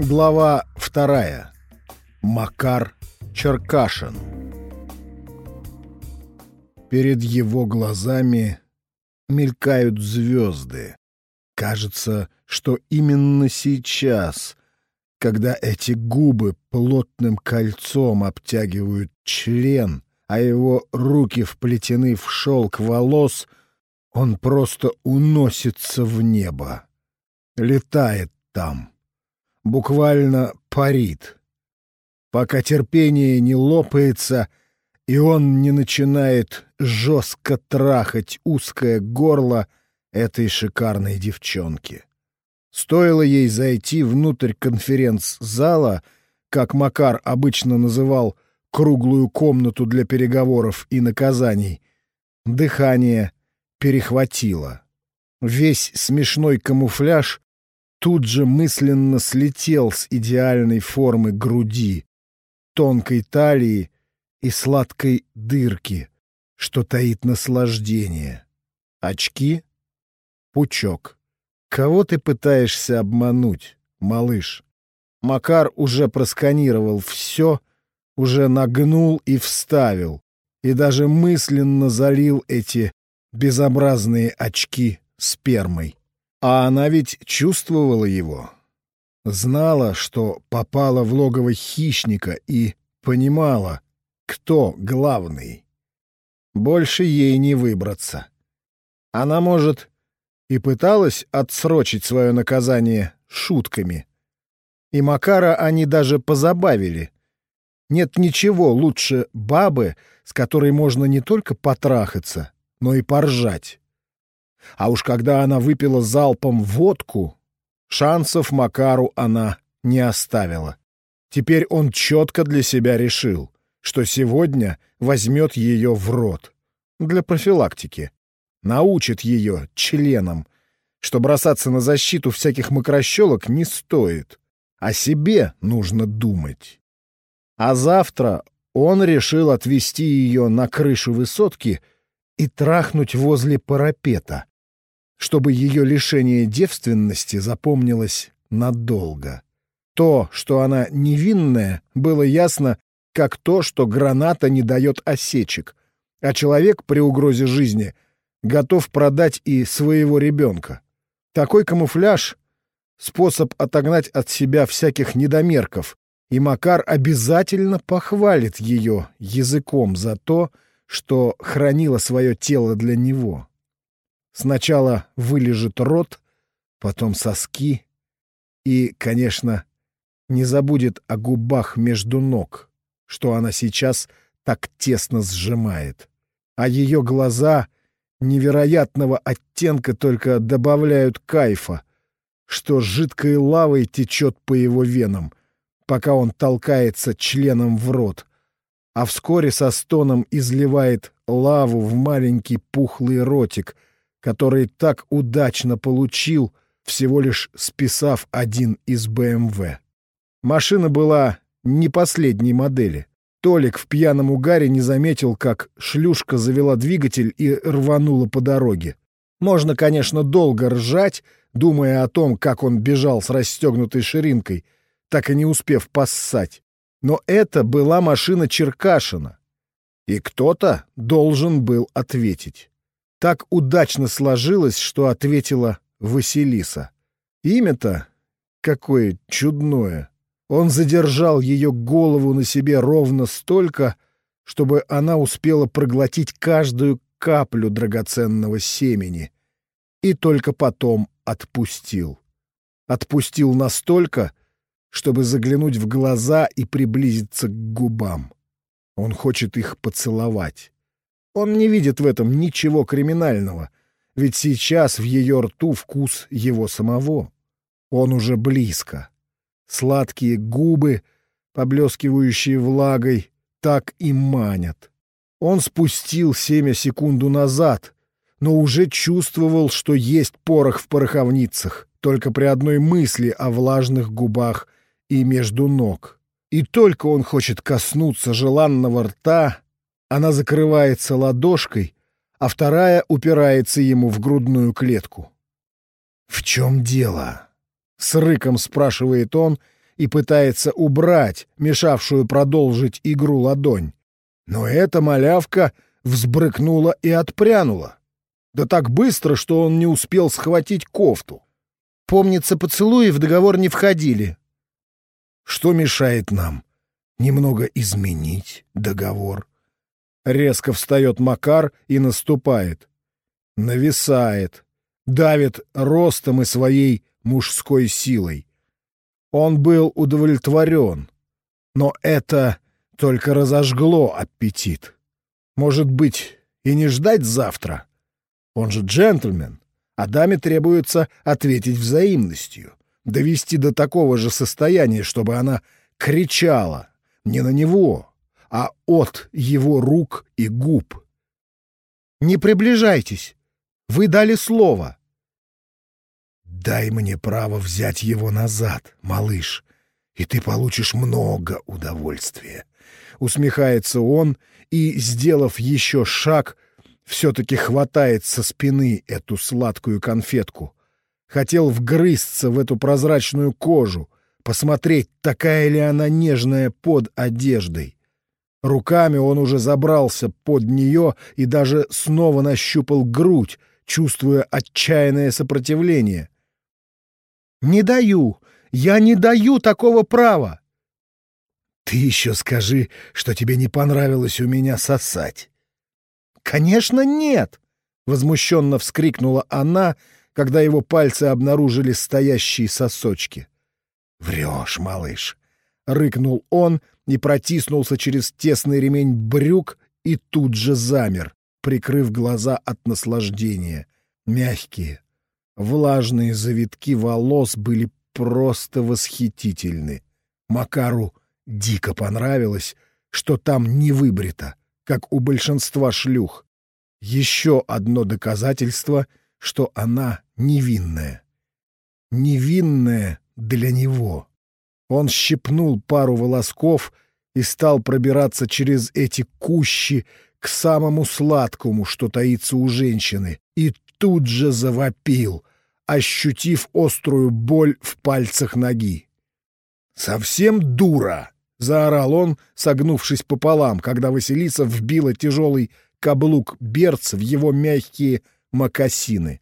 Глава вторая. Макар Черкашин. Перед его глазами мелькают звезды. Кажется, что именно сейчас, когда эти губы плотным кольцом обтягивают член, а его руки вплетены в шелк волос, он просто уносится в небо, летает там буквально парит. Пока терпение не лопается, и он не начинает жестко трахать узкое горло этой шикарной девчонки. Стоило ей зайти внутрь конференц-зала, как Макар обычно называл круглую комнату для переговоров и наказаний, дыхание перехватило. Весь смешной камуфляж тут же мысленно слетел с идеальной формы груди, тонкой талии и сладкой дырки, что таит наслаждение. Очки? Пучок. Кого ты пытаешься обмануть, малыш? Макар уже просканировал все, уже нагнул и вставил, и даже мысленно залил эти безобразные очки спермой. А она ведь чувствовала его. Знала, что попала в логово хищника и понимала, кто главный. Больше ей не выбраться. Она, может, и пыталась отсрочить свое наказание шутками. И Макара они даже позабавили. Нет ничего лучше бабы, с которой можно не только потрахаться, но и поржать. А уж когда она выпила залпом водку, шансов Макару она не оставила. Теперь он четко для себя решил, что сегодня возьмет ее в рот. Для профилактики. Научит ее членам, что бросаться на защиту всяких мокрощелок не стоит. О себе нужно думать. А завтра он решил отвезти ее на крышу высотки и трахнуть возле парапета, чтобы ее лишение девственности запомнилось надолго. То, что она невинная, было ясно, как то, что граната не дает осечек, а человек при угрозе жизни готов продать и своего ребенка. Такой камуфляж — способ отогнать от себя всяких недомерков, и Макар обязательно похвалит ее языком за то, что хранила свое тело для него. Сначала вылежит рот, потом соски и, конечно, не забудет о губах между ног, что она сейчас так тесно сжимает. А ее глаза невероятного оттенка только добавляют кайфа, что жидкой лавой течет по его венам, пока он толкается членом в рот, а вскоре со стоном изливает лаву в маленький пухлый ротик — который так удачно получил, всего лишь списав один из БМВ. Машина была не последней модели. Толик в пьяном угаре не заметил, как шлюшка завела двигатель и рванула по дороге. Можно, конечно, долго ржать, думая о том, как он бежал с расстегнутой ширинкой, так и не успев поссать. Но это была машина Черкашина. И кто-то должен был ответить. Так удачно сложилось, что ответила Василиса. Имя-то какое чудное. Он задержал ее голову на себе ровно столько, чтобы она успела проглотить каждую каплю драгоценного семени. И только потом отпустил. Отпустил настолько, чтобы заглянуть в глаза и приблизиться к губам. Он хочет их поцеловать. Он не видит в этом ничего криминального, ведь сейчас в ее рту вкус его самого. Он уже близко. Сладкие губы, поблескивающие влагой, так и манят. Он спустил семя секунду назад, но уже чувствовал, что есть порох в пороховницах, только при одной мысли о влажных губах и между ног. И только он хочет коснуться желанного рта, она закрывается ладошкой, а вторая упирается ему в грудную клетку. «В чем дело?» — с рыком спрашивает он, и пытается убрать мешавшую продолжить игру ладонь. Но эта малявка взбрыкнула и отпрянула. Да так быстро, что он не успел схватить кофту. Помнится, поцелуи в договор не входили. Что мешает нам? Немного изменить договор. Резко встает Макар и наступает. Нависает. Давит ростом и своей мужской силой. Он был удовлетворен. Но это только разожгло аппетит. Может быть, и не ждать завтра? Он же джентльмен, а даме требуется ответить взаимностью, довести до такого же состояния, чтобы она кричала не на него, а от его рук и губ. «Не приближайтесь! Вы дали слово!» «Дай мне право взять его назад, малыш, и ты получишь много удовольствия», — усмехается он и, сделав еще шаг, все-таки хватает со спины эту сладкую конфетку. Хотел вгрызться в эту прозрачную кожу, посмотреть, такая ли она нежная под одеждой. Руками он уже забрался под нее и даже снова нащупал грудь, чувствуя отчаянное сопротивление. «Не даю! Я не даю такого права!» «Ты еще скажи, что тебе не понравилось у меня сосать!» «Конечно, нет!» — возмущенно вскрикнула она, когда его пальцы обнаружили стоящие сосочки. «Врешь, малыш!» — рыкнул он и протиснулся через тесный ремень брюк и тут же замер, прикрыв глаза от наслаждения. Мягкие, влажные завитки волос были просто восхитительны. Макару дико понравилось, что там не выбрито как у большинства шлюх. Еще одно доказательство, что она невинная. Невинная для него. Он щипнул пару волосков и стал пробираться через эти кущи к самому сладкому, что таится у женщины, и тут же завопил, ощутив острую боль в пальцах ноги. «Совсем дура!» — заорал он, согнувшись пополам, когда Василиса вбила тяжелый каблук берц в его мягкие мокасины.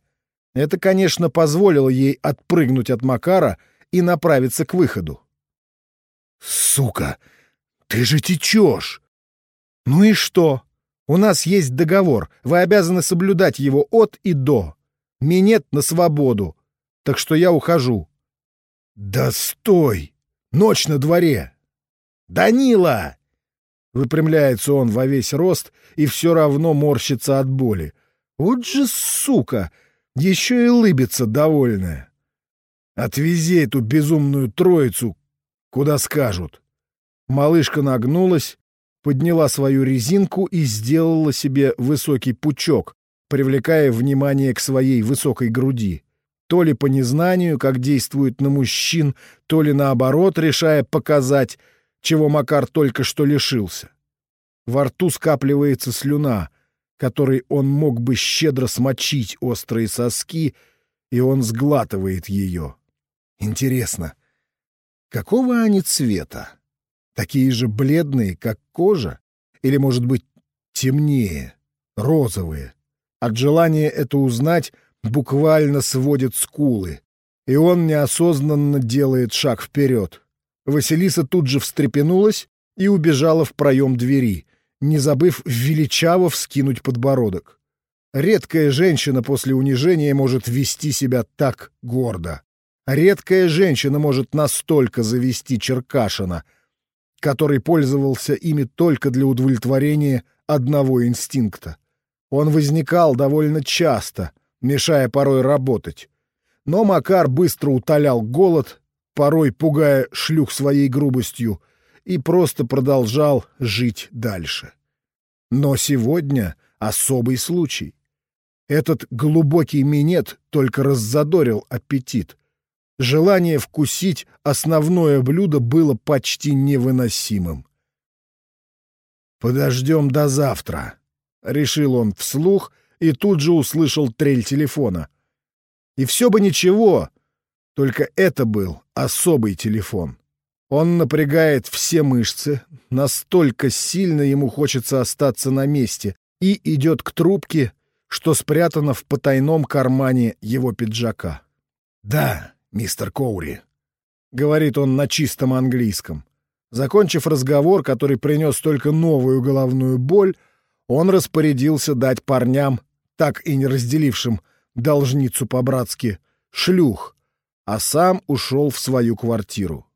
Это, конечно, позволило ей отпрыгнуть от Макара и направиться к выходу. «Сука! Ты же течешь!» «Ну и что? У нас есть договор. Вы обязаны соблюдать его от и до. Минет на свободу. Так что я ухожу». «Да стой! Ночь на дворе! «Данила!» Выпрямляется он во весь рост и все равно морщится от боли. Вот же сука! Еще и лыбится довольная. Отвези эту безумную троицу, куда скажут. Малышка нагнулась, подняла свою резинку и сделала себе высокий пучок, привлекая внимание к своей высокой груди. То ли по незнанию, как действует на мужчин, то ли наоборот, решая показать, чего Макар только что лишился. Во рту скапливается слюна, которой он мог бы щедро смочить острые соски, и он сглатывает ее. Интересно, какого они цвета? Такие же бледные, как кожа? Или, может быть, темнее, розовые? От желания это узнать буквально сводит скулы, и он неосознанно делает шаг вперед. Василиса тут же встрепенулась и убежала в проем двери, не забыв величаво вскинуть подбородок. Редкая женщина после унижения может вести себя так гордо. Редкая женщина может настолько завести Черкашина, который пользовался ими только для удовлетворения одного инстинкта. Он возникал довольно часто, мешая порой работать. Но Макар быстро утолял голод порой пугая шлюх своей грубостью, и просто продолжал жить дальше. Но сегодня особый случай. Этот глубокий минет только раззадорил аппетит. Желание вкусить основное блюдо было почти невыносимым. «Подождем до завтра», — решил он вслух и тут же услышал трель телефона. И все бы ничего, только это был особый телефон. Он напрягает все мышцы, настолько сильно ему хочется остаться на месте, и идет к трубке, что спрятано в потайном кармане его пиджака. «Да, мистер Коури», — говорит он на чистом английском. Закончив разговор, который принес только новую головную боль, он распорядился дать парням, так и не разделившим должницу по-братски, шлюх, а сам ушел в свою квартиру.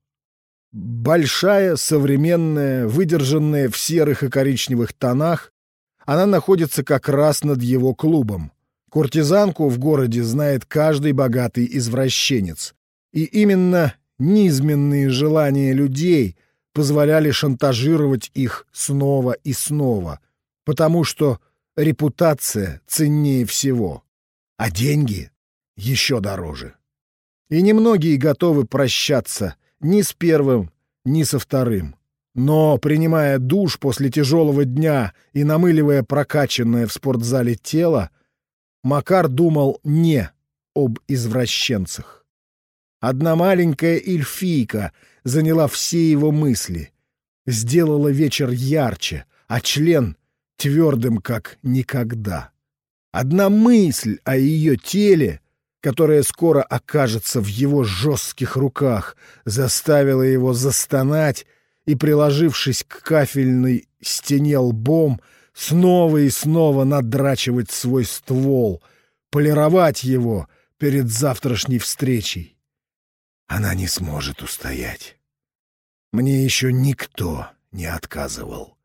Большая, современная, выдержанная в серых и коричневых тонах, она находится как раз над его клубом. Куртизанку в городе знает каждый богатый извращенец. И именно низменные желания людей позволяли шантажировать их снова и снова, потому что репутация ценнее всего, а деньги еще дороже. И немногие готовы прощаться ни с первым, ни со вторым. Но, принимая душ после тяжелого дня и намыливая прокачанное в спортзале тело, Макар думал не об извращенцах. Одна маленькая эльфийка заняла все его мысли, сделала вечер ярче, а член твердым, как никогда. Одна мысль о ее теле которая скоро окажется в его жестких руках, заставила его застонать и, приложившись к кафельной стене лбом, снова и снова надрачивать свой ствол, полировать его перед завтрашней встречей. Она не сможет устоять. Мне еще никто не отказывал.